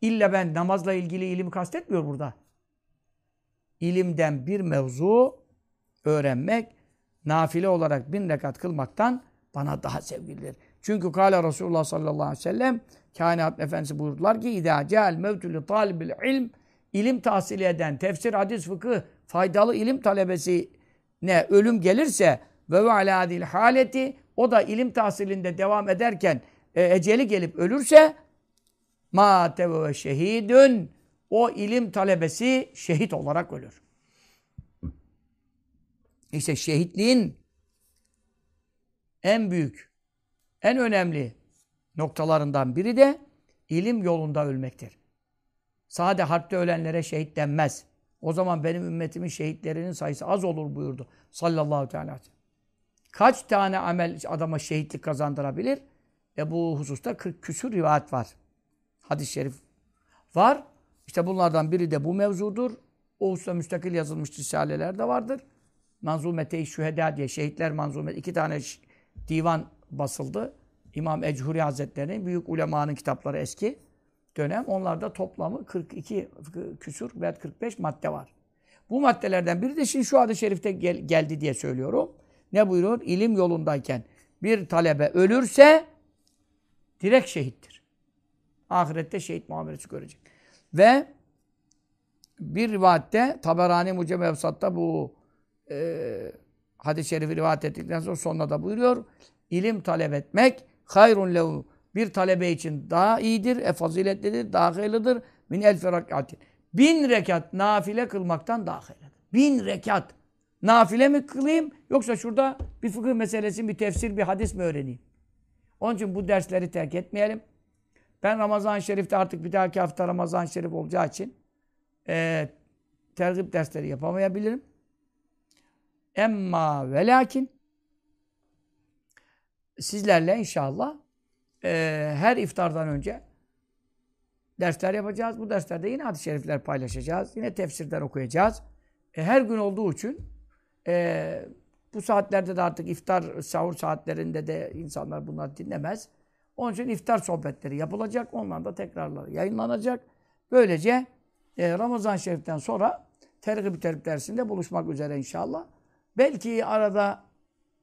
illa ben namazla ilgili ilim kastetmiyor burada. İlimden bir mevzu öğrenmek, nafile olarak bin rekat kılmaktan bana daha sevgilidir. Çünkü kâle Resulullah sallallahu aleyhi ve sellem kainat efendisi buyurdular ki اِذَا جَاءَ الْمَوْتُ لِطَالِبِ ilm ilim tahsili eden, tefsir, hadis, fıkıh, faydalı ilim talebesi ne ölüm gelirse ve ve alâ haleti o da ilim tahsilinde devam ederken e, eceli gelip ölürse ma ve şehidün o ilim talebesi şehit olarak ölür. İşte şehitliğin en büyük, en önemli noktalarından biri de ilim yolunda ölmektir. Sade harpte ölenlere şehit denmez. O zaman benim ümmetimin şehitlerinin sayısı az olur buyurdu. Sallallahu teala Kaç tane amel adama şehitlik kazandırabilir? E bu hususta 40 küsur rivayet var. Hadis-i şerif var. İşte bunlardan biri de bu mevzudur. O hususta müstakil yazılmış risaleler de vardır. Manzumete-i Şüheda diye şehitler manzumet iki tane divan basıldı. İmam Echuri Hazretleri'nin büyük ulemanın kitapları eski dönem. Onlarda toplamı 42 küsur veya 45 madde var. Bu maddelerden biri de şimdi şu adı şerifte gel, geldi diye söylüyorum. Ne buyuruyor? İlim yolundayken bir talebe ölürse direkt şehittir. Ahirette şehit muamelesi görecek. Ve bir rivayette Taberani Mucem Evsat'ta bu e, hadis-i şerifi rivayet ettikten sonra sonuna da buyuruyor. İlim talep etmek hayrun lehu bir talebe için daha iyidir, e, faziletlidir, daha hayırlıdır. Min el ferakatin. Bin rekat nafile kılmaktan daha hayırlıdır. Bin rekat. Nafile mi kılayım yoksa şurada bir fıkıh meselesi, bir tefsir, bir hadis mi öğreneyim? Onun için bu dersleri terk etmeyelim. Ben Ramazan-ı Şerif'te artık bir dahaki hafta Ramazan-ı Şerif olacağı için e, tergip dersleri yapamayabilirim. Emma ve lakin sizlerle inşallah e, her iftardan önce dersler yapacağız. Bu derslerde yine hadis-i şerifler paylaşacağız. Yine tefsirler okuyacağız. E, her gün olduğu için e, bu saatlerde de artık iftar, sahur saatlerinde de insanlar bunları dinlemez. Onun için iftar sohbetleri yapılacak. Ondan da tekrarları yayınlanacak. Böylece e, Ramazan Şerif'ten sonra tergib terip dersinde buluşmak üzere inşallah. Belki arada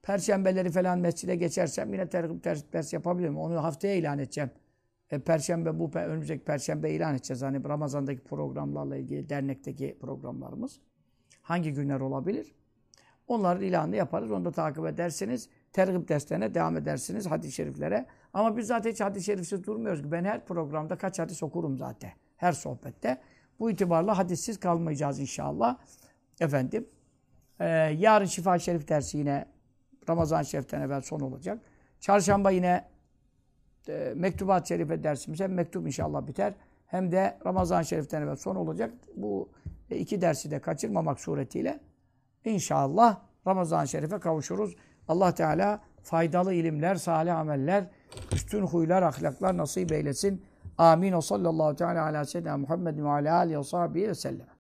perşembeleri falan mescide geçersem yine tergib terip ders yapabilirim. Onu haftaya ilan edeceğim. E, perşembe bu önümüzdeki perşembe ilan edeceğiz. Hani Ramazan'daki programlarla ilgili dernekteki programlarımız. Hangi günler olabilir? Onların ilanını yaparız. Onu da takip edersiniz. Tergib derslerine devam edersiniz hadis-i şeriflere. Ama biz zaten hiç hadis-i şerifsiz durmuyoruz. Ben her programda kaç hadis okurum zaten. Her sohbette. Bu itibarla hadissiz kalmayacağız inşallah. Efendim. Ee, yarın Şifa Şerif dersi yine Ramazan Şerif'ten evvel son olacak. Çarşamba yine e, Mektubat Şerife dersimiz hem mektup inşallah biter hem de Ramazan Şerif'ten evvel son olacak. Bu e, iki dersi de kaçırmamak suretiyle İnşallah Ramazan Şerif'e kavuşuruz. Allah Teala faydalı ilimler, salih ameller, üstün huylar, ahlaklar nasip eylesin. Amin. O sallallahu teala ala seyyidina Muhammed ve ala alihi ve sahbihi ve sellem.